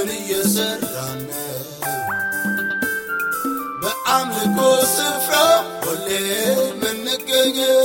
ምን እየሰራን በአምልኮ ስፍራ ሁሌ ምንገኘው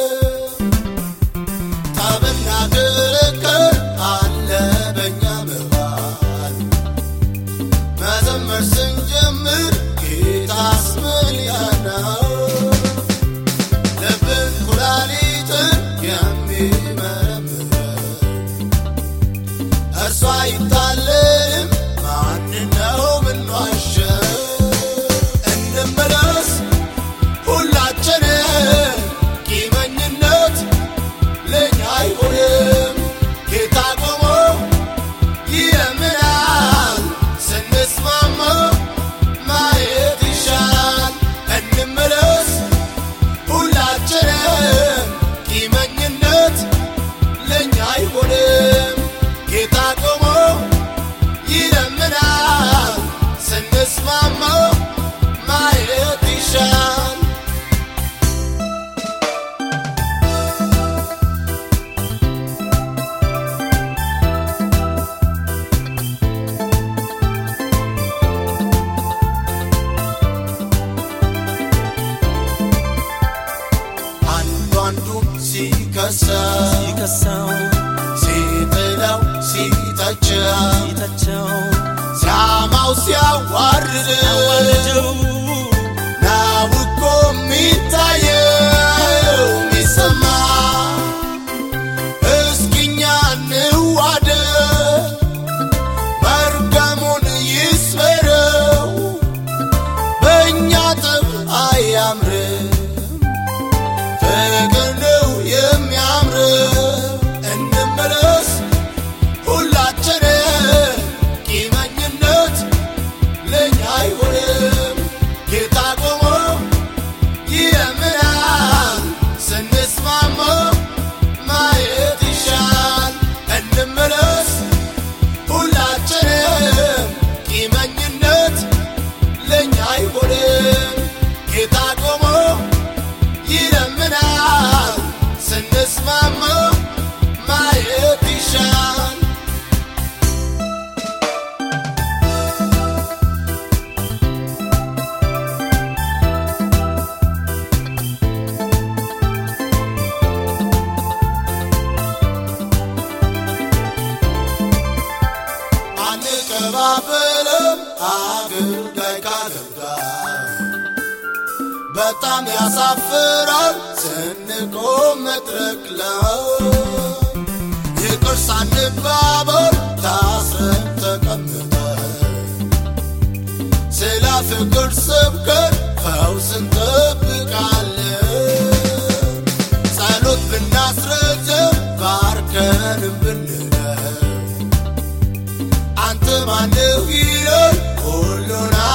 ሲከሳው ሲጥለው ሲተቸው ዛፍንም አግዳይ ካገዳይ በጣም ያሳፍራል ስንቆም መድረክ ላይ። ይቅር ሳንባበር ታስረን ተቀምጠን። ስለ ፍቅር ስብከት ፈውስ እንጠብቃለን። To my new hero. Hold on.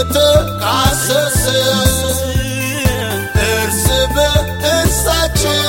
እየተካሰስ እርስ በእርሳችን